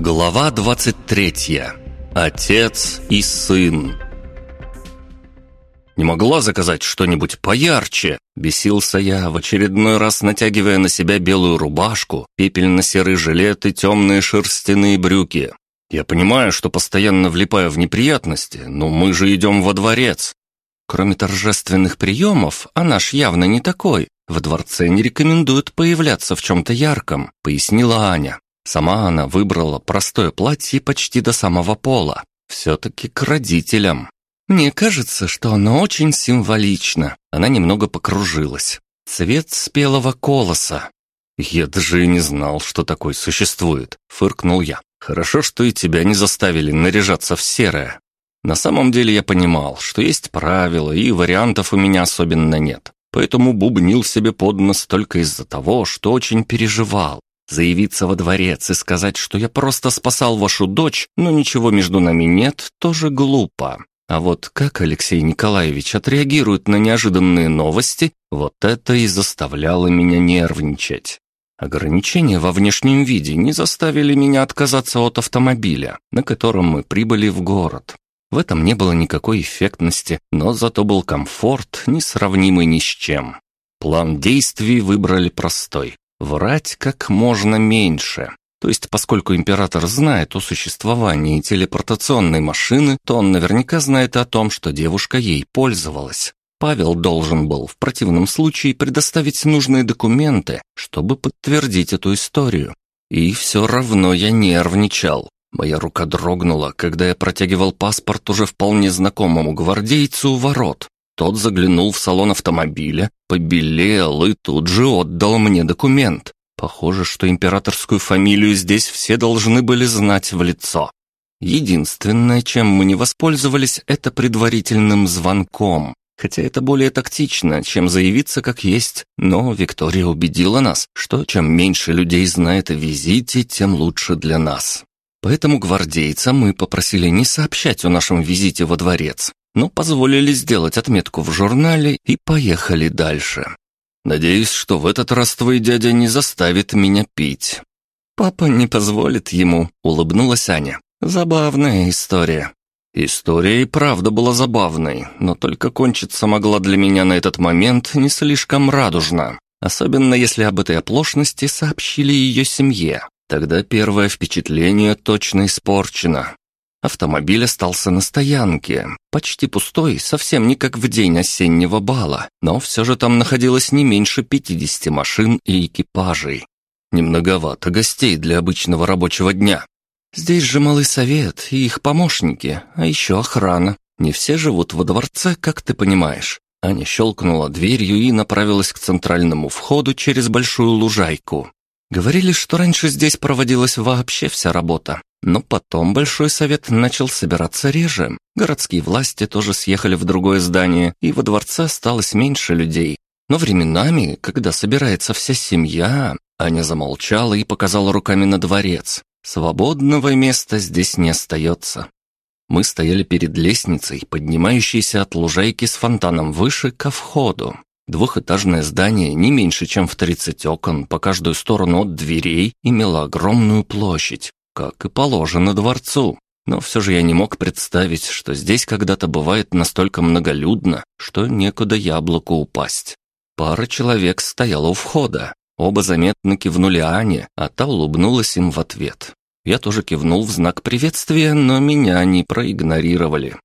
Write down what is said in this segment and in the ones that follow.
Глава 23. Отец и сын. «Не могла заказать что-нибудь поярче?» Бесился я, в очередной раз натягивая на себя белую рубашку, пепельно-серый жилет и темные шерстяные брюки. «Я понимаю, что постоянно влипаю в неприятности, но мы же идем во дворец». Кроме торжественных приемов, а наш явно не такой, во дворце не рекомендуют появляться в чем-то ярком, пояснила Аня. Сама она выбрала простое платье почти до самого пола. Все-таки к родителям. Мне кажется, что оно очень символично. Она немного покружилась. Цвет спелого колоса. Я даже и не знал, что такой существует, фыркнул я. Хорошо, что и тебя не заставили наряжаться в серое. На самом деле я понимал, что есть правила, и вариантов у меня особенно нет. Поэтому бубнил себе под нос только из-за того, что очень переживал. Заявиться во дворец и сказать, что я просто спасал вашу дочь, но ничего между нами нет, тоже глупо. А вот как Алексей Николаевич отреагирует на неожиданные новости, вот это и заставляло меня нервничать. Ограничения во внешнем виде не заставили меня отказаться от автомобиля, на котором мы прибыли в город. В этом не было никакой эффектности, но зато был комфорт, несравнимый ни с чем. План действий выбрали простой Врать как можно меньше. То есть, поскольку император знает о существовании телепортационной машины, то он наверняка знает о том, что девушка ей пользовалась. Павел должен был в противном случае предоставить нужные документы, чтобы подтвердить эту историю. И все равно я нервничал. Моя рука дрогнула, когда я протягивал паспорт уже вполне знакомому гвардейцу у ворот. Тот заглянул в салон автомобиля, побелел и тут же отдал мне документ. Похоже, что императорскую фамилию здесь все должны были знать в лицо. Единственное, чем мы не воспользовались, это предварительным звонком. Хотя это более тактично, чем заявиться как есть, но Виктория убедила нас, что чем меньше людей знает о визите, тем лучше для нас. Поэтому гвардейца мы попросили не сообщать о нашем визите во дворец, но позволили сделать отметку в журнале и поехали дальше. Надеюсь, что в этот раз твой дядя не заставит меня пить. Папа не позволит ему, улыбнулась Аня. Забавная история. История и правда была забавной, но только кончиться могла для меня на этот момент не слишком радужно. Особенно если об этой оплошности сообщили ее семье. Тогда первое впечатление точно испорчено. Автомобиль остался на стоянке, почти пустой, совсем не как в день осеннего бала, но все же там находилось не меньше 50 машин и экипажей. Немноговато гостей для обычного рабочего дня. Здесь же малый совет и их помощники, а еще охрана. Не все живут во дворце, как ты понимаешь. Аня щелкнула дверью и направилась к центральному входу через большую лужайку. Говорили, что раньше здесь проводилась вообще вся работа, но потом Большой Совет начал собираться реже. Городские власти тоже съехали в другое здание, и во дворце осталось меньше людей. Но временами, когда собирается вся семья, Аня замолчала и показала руками на дворец. Свободного места здесь не остается. Мы стояли перед лестницей, поднимающейся от лужайки с фонтаном выше ко входу. Двухэтажное здание, не меньше, чем в 30 окон, по каждую сторону от дверей, имело огромную площадь как и положено дворцу. Но все же я не мог представить, что здесь когда-то бывает настолько многолюдно, что некуда яблоку упасть. Пара человек стояла у входа. Оба заметно кивнули Ане, а та улыбнулась им в ответ. Я тоже кивнул в знак приветствия, но меня не проигнорировали.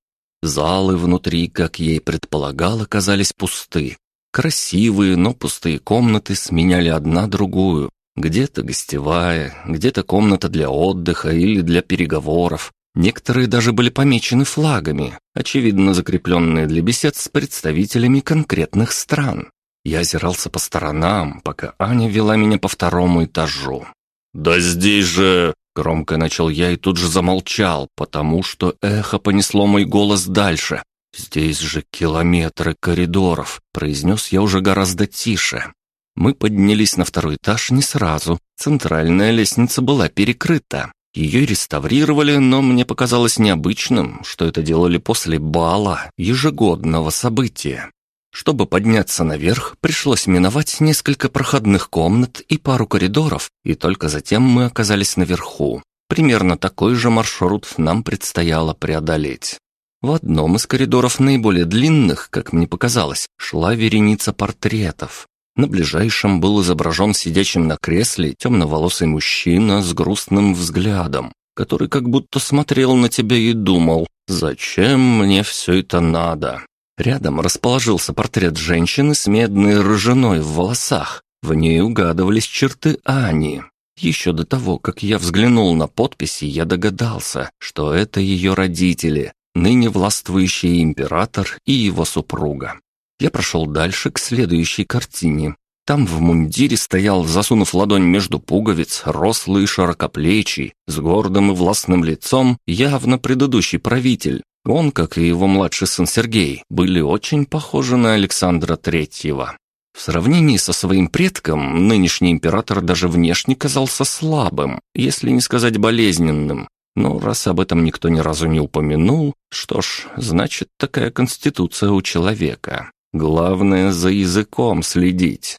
Залы внутри, как и предполагал, оказались пусты. Красивые, но пустые комнаты сменяли одна другую, где-то гостевая, где-то комната для отдыха или для переговоров. Некоторые даже были помечены флагами, очевидно закрепленные для бесед с представителями конкретных стран. Я озирался по сторонам, пока Аня вела меня по второму этажу. «Да здесь же...» — громко начал я и тут же замолчал, потому что эхо понесло мой голос дальше. «Здесь же километры коридоров», — произнес я уже гораздо тише. Мы поднялись на второй этаж не сразу. Центральная лестница была перекрыта. Ее реставрировали, но мне показалось необычным, что это делали после бала, ежегодного события. Чтобы подняться наверх, пришлось миновать несколько проходных комнат и пару коридоров, и только затем мы оказались наверху. Примерно такой же маршрут нам предстояло преодолеть. В одном из коридоров наиболее длинных, как мне показалось, шла вереница портретов. На ближайшем был изображен сидящим на кресле темноволосый мужчина с грустным взглядом, который как будто смотрел на тебя и думал, «Зачем мне все это надо?» Рядом расположился портрет женщины с медной рыжиной в волосах. В ней угадывались черты Ани. Еще до того, как я взглянул на подписи, я догадался, что это ее родители, ныне властвующий император и его супруга. Я прошел дальше к следующей картине. Там в мундире стоял, засунув ладонь между пуговиц, рослый широкоплечий, с гордым и властным лицом, явно предыдущий правитель. Он, как и его младший сын Сергей, были очень похожи на Александра Третьего. В сравнении со своим предком, нынешний император даже внешне казался слабым, если не сказать болезненным. Но раз об этом никто ни разу не упомянул, что ж, значит, такая конституция у человека. Главное, за языком следить.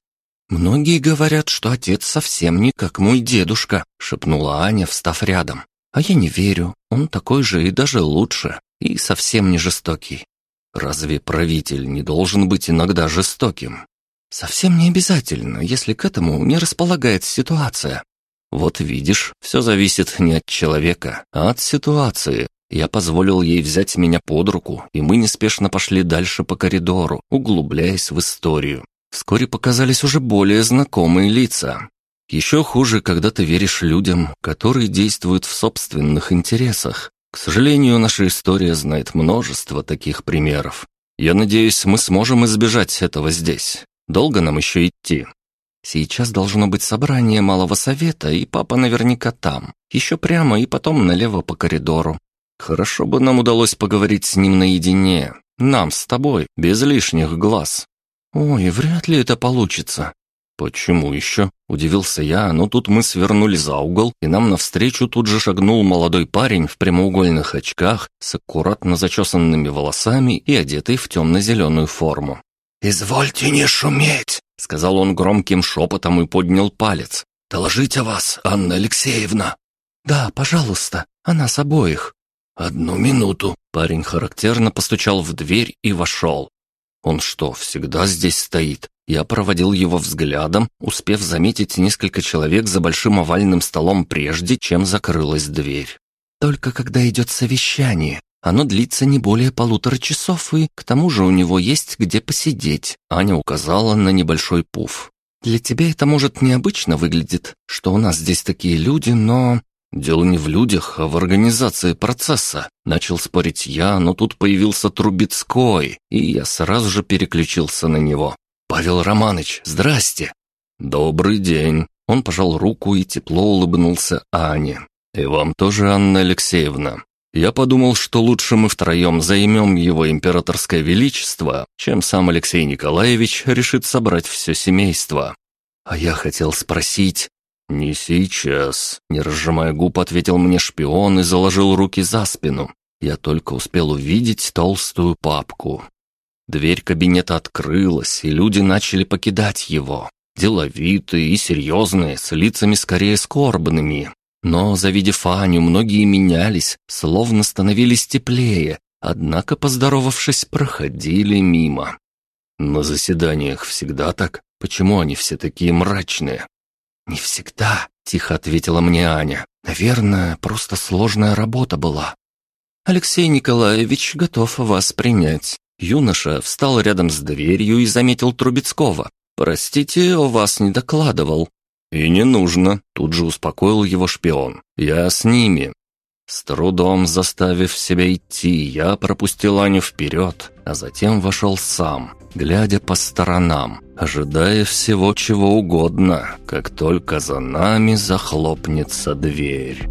«Многие говорят, что отец совсем не как мой дедушка», — шепнула Аня, встав рядом. «А я не верю. Он такой же и даже лучше. И совсем не жестокий». «Разве правитель не должен быть иногда жестоким?» «Совсем не обязательно, если к этому не располагает ситуация. Вот видишь, все зависит не от человека, а от ситуации. Я позволил ей взять меня под руку, и мы неспешно пошли дальше по коридору, углубляясь в историю. Вскоре показались уже более знакомые лица. Еще хуже, когда ты веришь людям, которые действуют в собственных интересах. К сожалению, наша история знает множество таких примеров. Я надеюсь, мы сможем избежать этого здесь. Долго нам еще идти? Сейчас должно быть собрание малого совета, и папа наверняка там. Еще прямо и потом налево по коридору. Хорошо бы нам удалось поговорить с ним наедине. Нам с тобой, без лишних глаз. Ой, вряд ли это получится. Почему еще? Удивился я, но тут мы свернули за угол, и нам навстречу тут же шагнул молодой парень в прямоугольных очках с аккуратно зачесанными волосами и одетый в темно-зеленую форму. «Извольте не шуметь!» — сказал он громким шепотом и поднял палец. «Доложить о вас, Анна Алексеевна!» «Да, пожалуйста, о нас обоих». «Одну минуту». Парень характерно постучал в дверь и вошел. «Он что, всегда здесь стоит?» Я проводил его взглядом, успев заметить несколько человек за большим овальным столом прежде, чем закрылась дверь. «Только когда идет совещание, оно длится не более полутора часов, и к тому же у него есть где посидеть. Аня указала на небольшой пуф. Для тебя это может необычно выглядит, что у нас здесь такие люди, но... Дело не в людях, а в организации процесса. Начал спорить я, но тут появился Трубецкой, и я сразу же переключился на него. «Павел Романович, здрасте!» «Добрый день!» Он пожал руку и тепло улыбнулся Ане. «И вам тоже, Анна Алексеевна. Я подумал, что лучше мы втроем займем его императорское величество, чем сам Алексей Николаевич решит собрать все семейство. А я хотел спросить... «Не сейчас», — не разжимая губ, ответил мне шпион и заложил руки за спину. Я только успел увидеть толстую папку. Дверь кабинета открылась, и люди начали покидать его. Деловитые и серьезные, с лицами скорее скорбными. Но, завидев Аню, многие менялись, словно становились теплее, однако, поздоровавшись, проходили мимо. На заседаниях всегда так? Почему они все такие мрачные? «Не всегда», — тихо ответила мне Аня. «Наверное, просто сложная работа была». «Алексей Николаевич готов вас принять». Юноша встал рядом с дверью и заметил Трубецкого. «Простите, о вас не докладывал. «И не нужно», — тут же успокоил его шпион. «Я с ними». С трудом заставив себя идти, я пропустил Аню вперед, а затем вошел сам, глядя по сторонам, ожидая всего чего угодно, как только за нами захлопнется дверь.